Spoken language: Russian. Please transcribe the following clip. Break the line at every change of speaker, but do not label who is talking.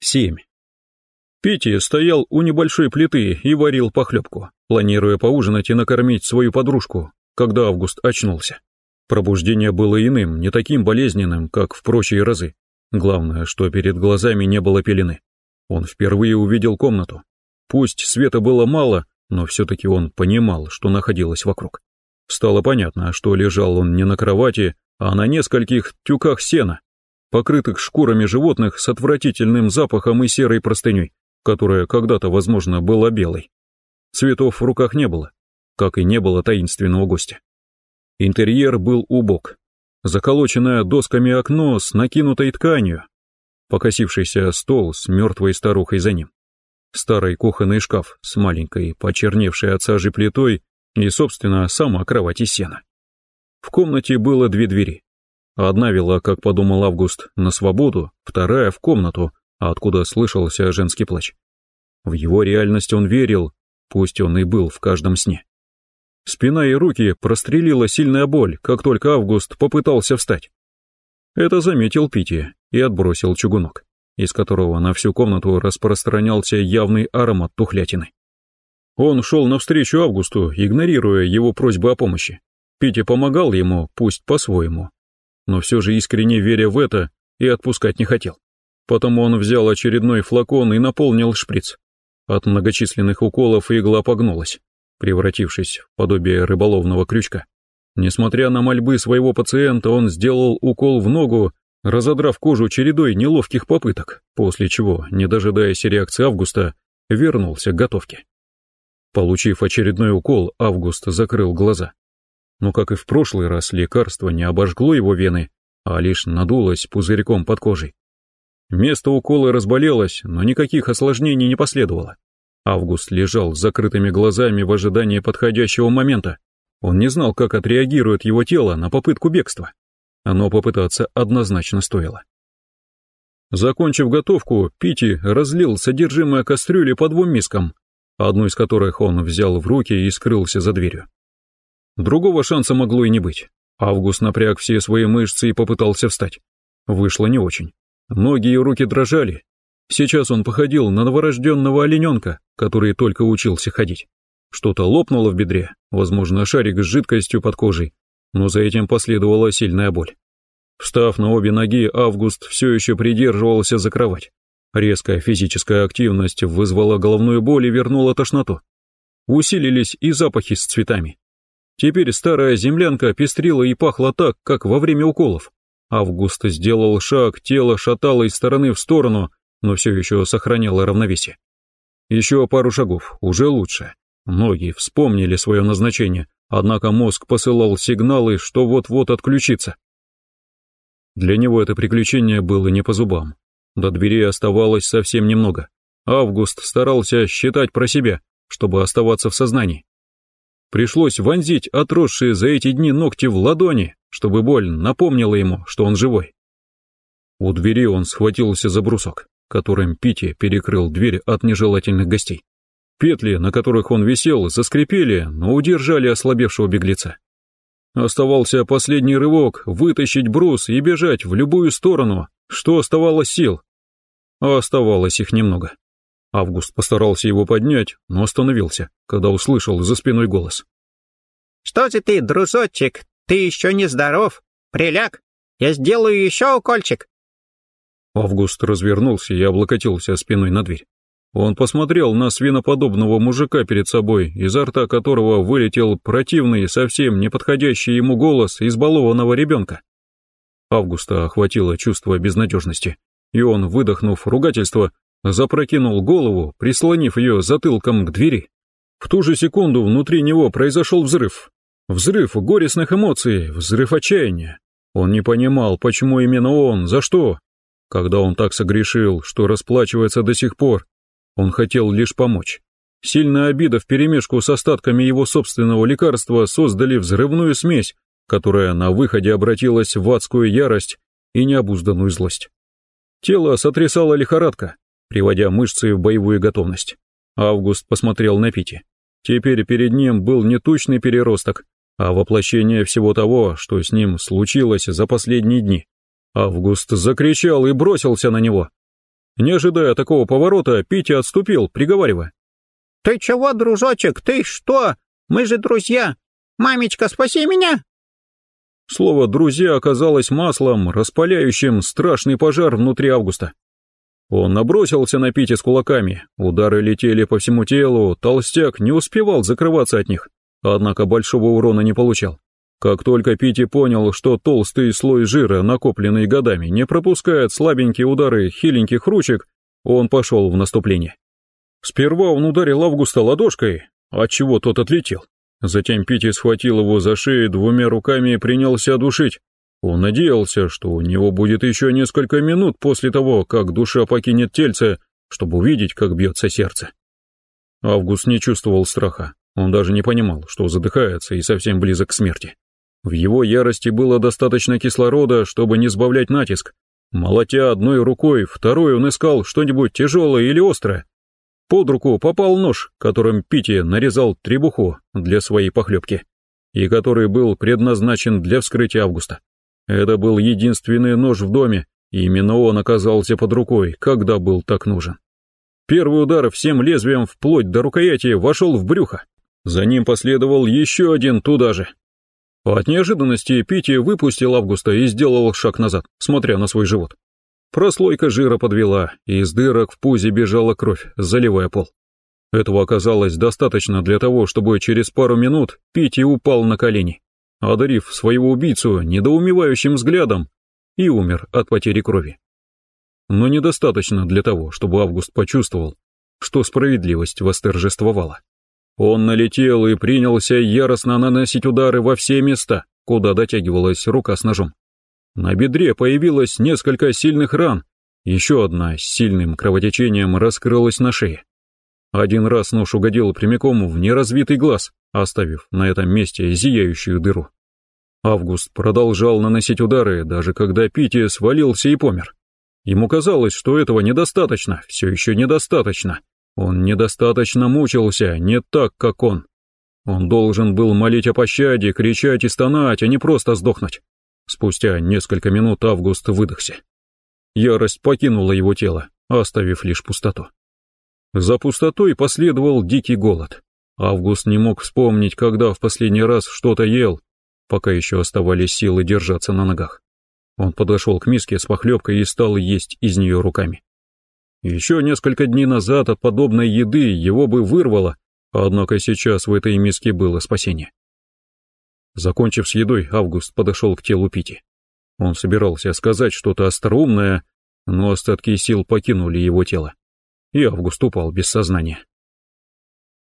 7. Пити стоял у небольшой плиты и варил похлебку, планируя поужинать и накормить свою подружку, когда Август очнулся. Пробуждение было иным, не таким болезненным, как в прочие разы. Главное, что перед глазами не было пелены. Он впервые увидел комнату. Пусть света было мало, но все-таки он понимал, что находилось вокруг. Стало понятно, что лежал он не на кровати, а на нескольких тюках сена, покрытых шкурами животных с отвратительным запахом и серой простыней, которая когда-то, возможно, была белой. Цветов в руках не было, как и не было таинственного гостя. Интерьер был убог. Заколоченное досками окно с накинутой тканью, покосившийся стол с мертвой старухой за ним, старый кухонный шкаф с маленькой, почерневшей от сажи плитой и, собственно, сама кровать из сена. В комнате было две двери. Одна вела, как подумал Август, на свободу, вторая — в комнату, откуда слышался женский плач. В его реальность он верил, пусть он и был в каждом сне. Спина и руки прострелила сильная боль, как только Август попытался встать. Это заметил Пити и отбросил чугунок, из которого на всю комнату распространялся явный аромат тухлятины. Он шел навстречу Августу, игнорируя его просьбы о помощи. Пити помогал ему, пусть по-своему, но все же искренне веря в это и отпускать не хотел. Потому он взял очередной флакон и наполнил шприц. От многочисленных уколов игла погнулась, превратившись в подобие рыболовного крючка. Несмотря на мольбы своего пациента, он сделал укол в ногу, разодрав кожу чередой неловких попыток, после чего, не дожидаясь реакции Августа, вернулся к готовке. Получив очередной укол, Август закрыл глаза но, как и в прошлый раз, лекарство не обожгло его вены, а лишь надулось пузырьком под кожей. Место укола разболелось, но никаких осложнений не последовало. Август лежал с закрытыми глазами в ожидании подходящего момента. Он не знал, как отреагирует его тело на попытку бегства. Но попытаться однозначно стоило. Закончив готовку, Пити разлил содержимое кастрюли по двум мискам, одну из которых он взял в руки и скрылся за дверью. Другого шанса могло и не быть. Август напряг все свои мышцы и попытался встать. Вышло не очень. Ноги и руки дрожали. Сейчас он походил на новорожденного олененка, который только учился ходить. Что-то лопнуло в бедре, возможно, шарик с жидкостью под кожей, но за этим последовала сильная боль. Встав на обе ноги, Август все еще придерживался за кровать. Резкая физическая активность вызвала головную боль и вернула тошноту. Усилились и запахи с цветами. Теперь старая землянка пестрила и пахла так, как во время уколов. Август сделал шаг, тело шатало из стороны в сторону, но все еще сохраняло равновесие. Еще пару шагов, уже лучше. Ноги вспомнили свое назначение, однако мозг посылал сигналы, что вот-вот отключится. Для него это приключение было не по зубам. До двери оставалось совсем немного. Август старался считать про себя, чтобы оставаться в сознании. Пришлось вонзить отросшие за эти дни ногти в ладони, чтобы боль напомнила ему, что он живой. У двери он схватился за брусок, которым Пити перекрыл дверь от нежелательных гостей. Петли, на которых он висел, заскрипели, но удержали ослабевшего беглеца. Оставался последний рывок, вытащить брус и бежать в любую сторону, что оставалось сил. А оставалось их немного. Август постарался его поднять, но остановился, когда услышал за спиной голос.
«Что же ты, дружочек, ты еще не здоров? Приляг, я сделаю еще укольчик».
Август развернулся и облокотился спиной на дверь. Он посмотрел на свиноподобного мужика перед собой, изо рта которого вылетел противный, совсем неподходящий ему голос избалованного ребенка. Августа охватило чувство безнадежности, и он, выдохнув ругательство, запрокинул голову, прислонив ее затылком к двери. В ту же секунду внутри него произошел взрыв. Взрыв горестных эмоций, взрыв отчаяния. Он не понимал, почему именно он, за что. Когда он так согрешил, что расплачивается до сих пор, он хотел лишь помочь. Сильная обида вперемешку с остатками его собственного лекарства создали взрывную смесь, которая на выходе обратилась в адскую ярость и необузданную злость. Тело сотрясала лихорадка, приводя мышцы в боевую готовность. Август посмотрел на Пити. Теперь перед ним был не тучный переросток, а воплощение всего того, что с ним случилось за последние дни. Август закричал и бросился на него. Не ожидая такого поворота, Пити отступил, приговаривая.
«Ты чего, дружочек, ты что? Мы же друзья! Мамечка, спаси меня!»
Слово «друзья» оказалось маслом, распаляющим страшный пожар внутри Августа. Он набросился на Пити с кулаками, удары летели по всему телу, толстяк не успевал закрываться от них, однако большого урона не получал. Как только Пити понял, что толстый слой жира, накопленный годами, не пропускает слабенькие удары хиленьких ручек, он пошел в наступление. Сперва он ударил Августа ладошкой, отчего тот отлетел. Затем Пити схватил его за шею двумя руками и принялся душить. Он надеялся, что у него будет еще несколько минут после того, как душа покинет тельце, чтобы увидеть, как бьется сердце. Август не чувствовал страха, он даже не понимал, что задыхается и совсем близок к смерти. В его ярости было достаточно кислорода, чтобы не сбавлять натиск. Молотя одной рукой, второй он искал что-нибудь тяжелое или острое. Под руку попал нож, которым Пити нарезал требуху для своей похлебки, и который был предназначен для вскрытия Августа. Это был единственный нож в доме, и именно он оказался под рукой, когда был так нужен. Первый удар всем лезвием вплоть до рукояти вошел в брюхо. За ним последовал еще один туда же, от неожиданности Пити выпустил Августа и сделал шаг назад, смотря на свой живот. Прослойка жира подвела, и из дырок в пузе бежала кровь, заливая пол. Этого оказалось достаточно для того, чтобы через пару минут Пити упал на колени, одарив своего убийцу недоумевающим взглядом и умер от потери крови. Но недостаточно для того, чтобы Август почувствовал, что справедливость восторжествовала. Он налетел и принялся яростно наносить удары во все места, куда дотягивалась рука с ножом. На бедре появилось несколько сильных ран, еще одна с сильным кровотечением раскрылась на шее. Один раз нож угодил прямиком в неразвитый глаз, оставив на этом месте зияющую дыру. Август продолжал наносить удары, даже когда Пити свалился и помер. Ему казалось, что этого недостаточно, все еще недостаточно, он недостаточно мучился, не так, как он. Он должен был молить о пощаде, кричать и стонать, а не просто сдохнуть. Спустя несколько минут Август выдохся. Ярость покинула его тело, оставив лишь пустоту. За пустотой последовал дикий голод. Август не мог вспомнить, когда в последний раз что-то ел, пока еще оставались силы держаться на ногах. Он подошел к миске с похлебкой и стал есть из нее руками. Еще несколько дней назад от подобной еды его бы вырвало, однако сейчас в этой миске было спасение. Закончив с едой, Август подошел к телу Пити. Он собирался сказать что-то остроумное, но остатки сил покинули его тело, и Август упал без сознания.